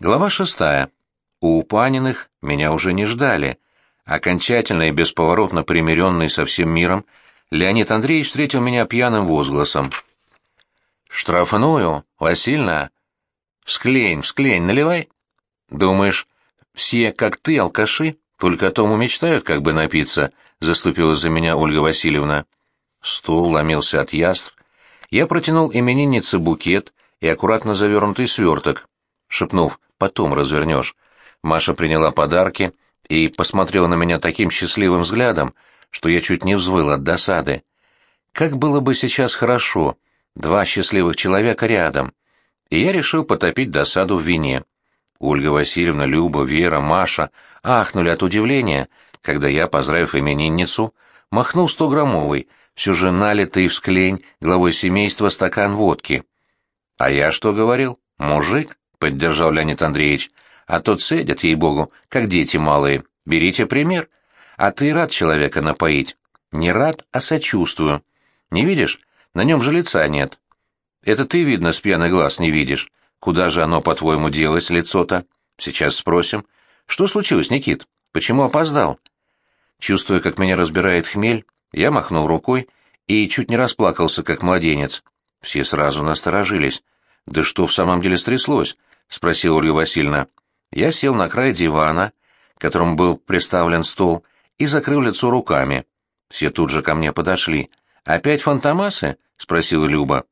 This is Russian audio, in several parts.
Глава шестая. У Паниных меня уже не ждали. Окончательно и бесповоротно примиренный со всем миром, Леонид Андреевич встретил меня пьяным возгласом. «Штрафную, Васильна? Всклень, всклень, наливай. Думаешь, все, как ты, алкаши, только о том и мечтают, как бы напиться?» — заступила за меня Ольга Васильевна. Стул ломился от яств. Я протянул имениннице букет и аккуратно завернутый сверток, шепнув потом развернешь. Маша приняла подарки и посмотрела на меня таким счастливым взглядом, что я чуть не взвыл от досады. Как было бы сейчас хорошо, два счастливых человека рядом. И я решил потопить досаду в вине. Ольга Васильевна, Люба, Вера, Маша ахнули от удивления, когда я, поздравив именинницу, махнул стограммовый, все же налитый в склень главой семейства стакан водки. А я что говорил? Мужик? Поддержал Леонид Андреевич. «А то цедят, ей-богу, как дети малые. Берите пример. А ты рад человека напоить? Не рад, а сочувствую. Не видишь? На нем же лица нет. Это ты, видно, с пьяный глаз не видишь. Куда же оно, по-твоему, делось, лицо-то? Сейчас спросим. Что случилось, Никит? Почему опоздал?» Чувствуя, как меня разбирает хмель, я махнул рукой и чуть не расплакался, как младенец. Все сразу насторожились. Да что в самом деле стряслось? — спросила Ольга Васильевна. Я сел на край дивана, к которому был приставлен стол, и закрыл лицо руками. Все тут же ко мне подошли. «Опять фантомасы?» — спросила Люба.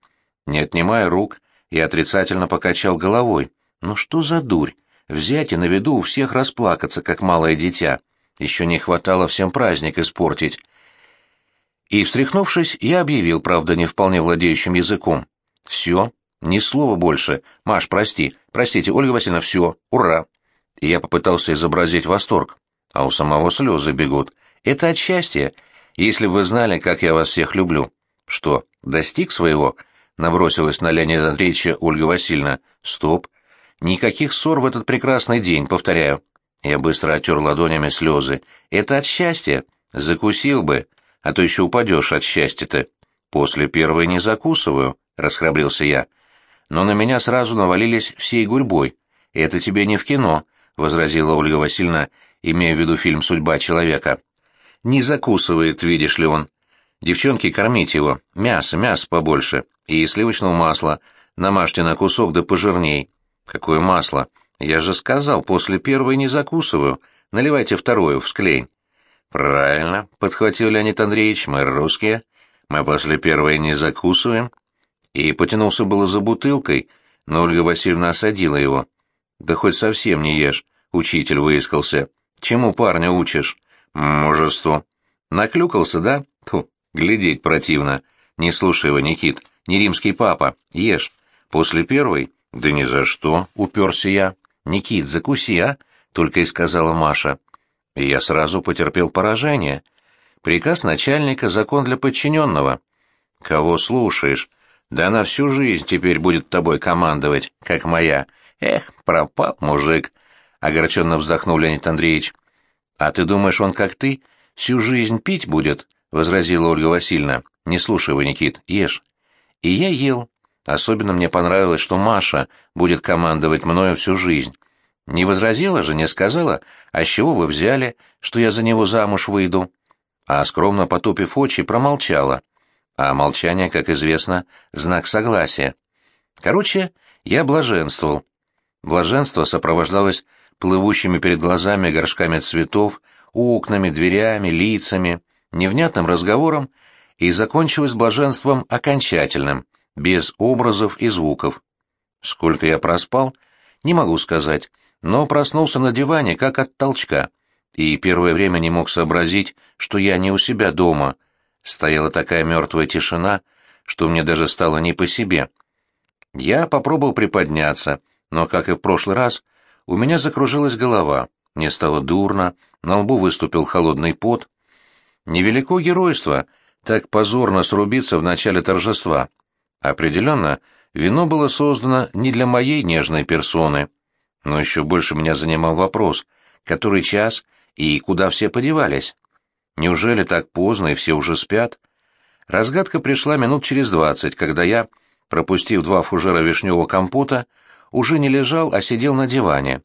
Не отнимая рук, я отрицательно покачал головой. «Ну что за дурь? Взять и на виду у всех расплакаться, как малое дитя. Еще не хватало всем праздник испортить». И, встряхнувшись, я объявил, правда, не вполне владеющим языком. «Все, ни слова больше. Маш, прости. Простите, Ольга Васильевна, все. Ура!» И я попытался изобразить восторг. А у самого слезы бегут. «Это от счастья. Если бы вы знали, как я вас всех люблю». «Что, достиг своего?» Набросилась на Леонида Андреевича Ольга Васильевна. «Стоп. Никаких ссор в этот прекрасный день, повторяю». Я быстро оттер ладонями слезы. «Это от счастья. Закусил бы. А то еще упадешь от счастья-то». «После первой не закусываю», — расхрабрился я но на меня сразу навалились всей гурьбой. «Это тебе не в кино», — возразила Ольга Васильевна, имея в виду фильм «Судьба человека». «Не закусывает, видишь ли он. Девчонки, кормите его. Мясо, мясо побольше. И сливочного масла. Намажьте на кусок да пожирней». «Какое масло? Я же сказал, после первой не закусываю. Наливайте вторую, в склень». «Правильно», — подхватил Леонид Андреевич, — «мы русские. Мы после первой не закусываем, и потянулся было за бутылкой, но Ольга Васильевна осадила его. «Да хоть совсем не ешь», — учитель выискался. «Чему парня учишь?» «Мужеству». «Наклюкался, да? Фу, глядеть противно. Не слушай его, Никит, не римский папа. Ешь. После первой?» «Да ни за что», — уперся я. «Никит, закуси, а?» — только и сказала Маша. И я сразу потерпел поражение. Приказ начальника — закон для подчиненного. «Кого слушаешь?» Да она всю жизнь теперь будет тобой командовать, как моя. Эх, пропал мужик, — огорченно вздохнул Леонид Андреевич. — А ты думаешь, он, как ты, всю жизнь пить будет? — возразила Ольга Васильевна. — Не слушай его, Никит, ешь. И я ел. Особенно мне понравилось, что Маша будет командовать мною всю жизнь. Не возразила же, не сказала, а с чего вы взяли, что я за него замуж выйду? А скромно потупив очи, промолчала а молчание, как известно, знак согласия. Короче, я блаженствовал. Блаженство сопровождалось плывущими перед глазами горшками цветов, окнами, дверями, лицами, невнятным разговором и закончилось блаженством окончательным, без образов и звуков. Сколько я проспал, не могу сказать, но проснулся на диване как от толчка, и первое время не мог сообразить, что я не у себя дома — Стояла такая мертвая тишина, что мне даже стало не по себе. Я попробовал приподняться, но, как и в прошлый раз, у меня закружилась голова, мне стало дурно, на лбу выступил холодный пот. Невелико геройство так позорно срубиться в начале торжества. Определенно, вино было создано не для моей нежной персоны. Но еще больше меня занимал вопрос, который час и куда все подевались. Неужели так поздно и все уже спят? Разгадка пришла минут через двадцать, когда я, пропустив два фужера вишневого компота, уже не лежал, а сидел на диване.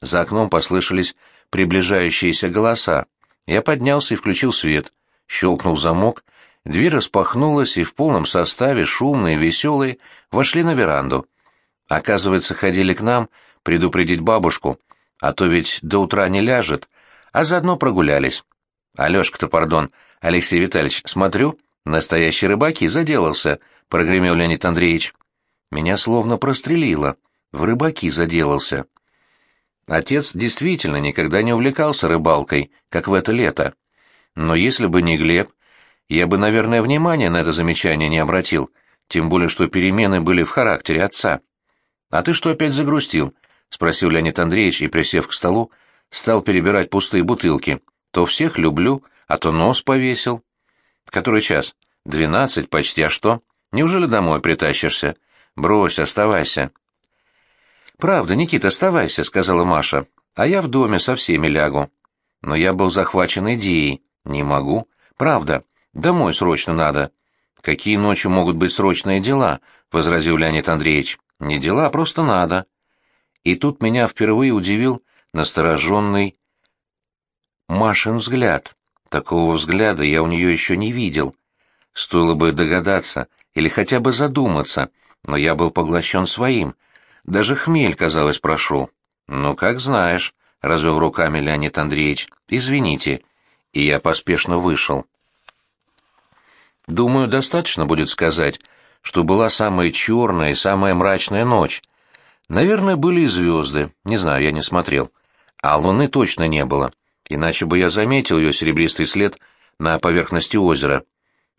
За окном послышались приближающиеся голоса. Я поднялся и включил свет. Щелкнул замок, дверь распахнулась, и в полном составе, шумные, веселые, вошли на веранду. Оказывается, ходили к нам предупредить бабушку, а то ведь до утра не ляжет, а заодно прогулялись. Алешка-то, пардон, Алексей Витальевич, смотрю, настоящий рыбак и заделался, — прогремел Леонид Андреевич. Меня словно прострелило. В рыбаки заделался. Отец действительно никогда не увлекался рыбалкой, как в это лето. Но если бы не Глеб, я бы, наверное, внимания на это замечание не обратил, тем более что перемены были в характере отца. «А ты что опять загрустил?» — спросил Леонид Андреевич и, присев к столу, стал перебирать пустые бутылки. «То всех люблю, а то нос повесил». «Который час?» «Двенадцать почти, а что? Неужели домой притащишься?» «Брось, оставайся». «Правда, Никита, оставайся», — сказала Маша. «А я в доме со всеми лягу». Но я был захвачен идеей. Не могу. Правда. Домой срочно надо. «Какие ночью могут быть срочные дела?» — возразил Леонид Андреевич. «Не дела, а просто надо». И тут меня впервые удивил настороженный Машин взгляд. Такого взгляда я у нее еще не видел. Стоило бы догадаться или хотя бы задуматься, но я был поглощен своим — даже хмель, казалось, прошел. «Ну, как знаешь», — развел руками Леонид Андреевич. «Извините». И я поспешно вышел. Думаю, достаточно будет сказать, что была самая черная и самая мрачная ночь. Наверное, были и звезды, не знаю, я не смотрел. А луны точно не было, иначе бы я заметил ее серебристый след на поверхности озера.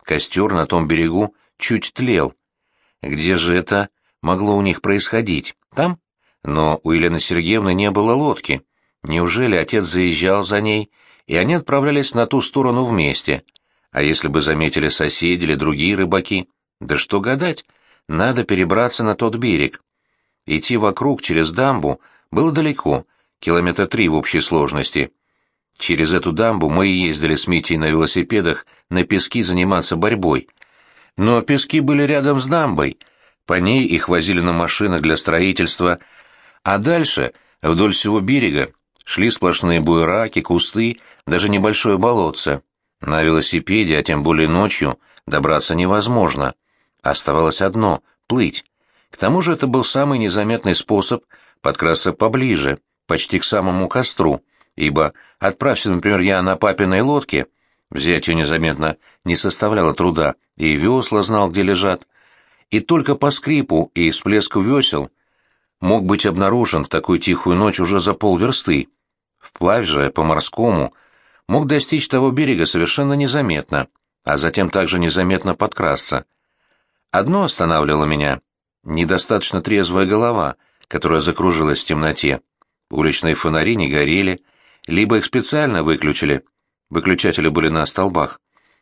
Костер на том берегу чуть тлел. Где же это могло у них происходить? Там? Но у Елены Сергеевны не было лодки. Неужели отец заезжал за ней, и они отправлялись на ту сторону вместе? А если бы заметили соседи или другие рыбаки? Да что гадать, надо перебраться на тот берег. Идти вокруг через дамбу было далеко, километра три в общей сложности. Через эту дамбу мы и ездили с Митей на велосипедах на пески заниматься борьбой. Но пески были рядом с дамбой — по ней их возили на машинах для строительства, а дальше, вдоль всего берега, шли сплошные буераки, кусты, даже небольшое болотце. На велосипеде, а тем более ночью, добраться невозможно. Оставалось одно — плыть. К тому же это был самый незаметный способ подкрасться поближе, почти к самому костру, ибо, отправься, например, я на папиной лодке, взять ее незаметно не составляло труда, и весла знал, где лежат, и только по скрипу и всплеску весел мог быть обнаружен в такую тихую ночь уже за полверсты. Вплавь же, по-морскому, мог достичь того берега совершенно незаметно, а затем также незаметно подкрасться. Одно останавливало меня — недостаточно трезвая голова, которая закружилась в темноте. Уличные фонари не горели, либо их специально выключили, выключатели были на столбах,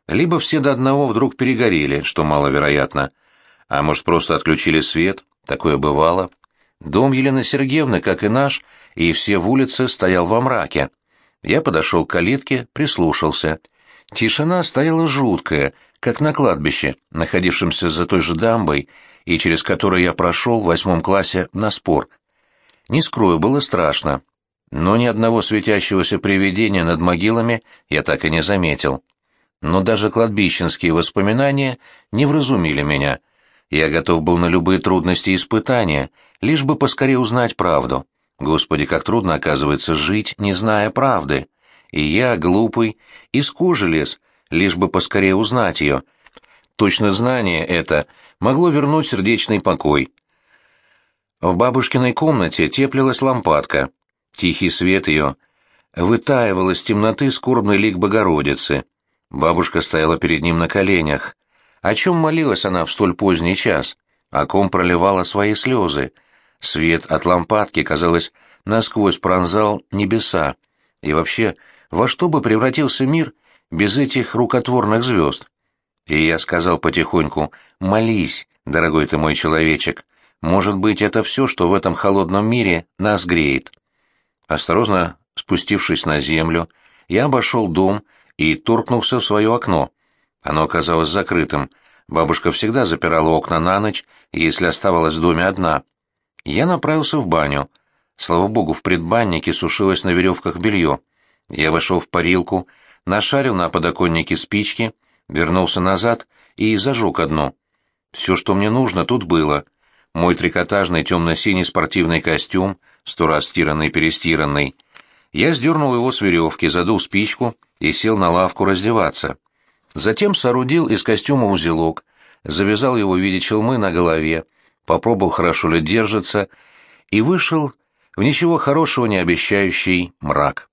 либо все до одного вдруг перегорели, что маловероятно — а может, просто отключили свет? Такое бывало. Дом Елены Сергеевны, как и наш, и все в улице стоял во мраке. Я подошел к калитке, прислушался. Тишина стояла жуткая, как на кладбище, находившемся за той же дамбой, и через которую я прошел в восьмом классе на спор. Не скрою, было страшно. Но ни одного светящегося привидения над могилами я так и не заметил. Но даже кладбищенские воспоминания не вразумили меня — я готов был на любые трудности и испытания, лишь бы поскорее узнать правду. Господи, как трудно, оказывается, жить, не зная правды. И я, глупый, из кожи лез, лишь бы поскорее узнать ее. Точно знание это могло вернуть сердечный покой. В бабушкиной комнате теплилась лампадка. Тихий свет ее вытаивал из темноты скорбный лик Богородицы. Бабушка стояла перед ним на коленях. О чем молилась она в столь поздний час? О ком проливала свои слезы? Свет от лампадки, казалось, насквозь пронзал небеса. И вообще, во что бы превратился мир без этих рукотворных звезд? И я сказал потихоньку, «Молись, дорогой ты мой человечек. Может быть, это все, что в этом холодном мире нас греет». Осторожно спустившись на землю, я обошел дом и торкнулся в свое окно. Оно оказалось закрытым. Бабушка всегда запирала окна на ночь, если оставалась в доме одна. Я направился в баню. Слава богу, в предбаннике сушилось на веревках белье. Я вошел в парилку, нашарил на подоконнике спички, вернулся назад и зажег одну. Все, что мне нужно, тут было. Мой трикотажный темно-синий спортивный костюм, сто раз стиранный и перестиранный. Я сдернул его с веревки, задул спичку и сел на лавку раздеваться. Затем соорудил из костюма узелок, завязал его в виде челмы на голове, попробовал, хорошо ли держится, и вышел в ничего хорошего не обещающий мрак.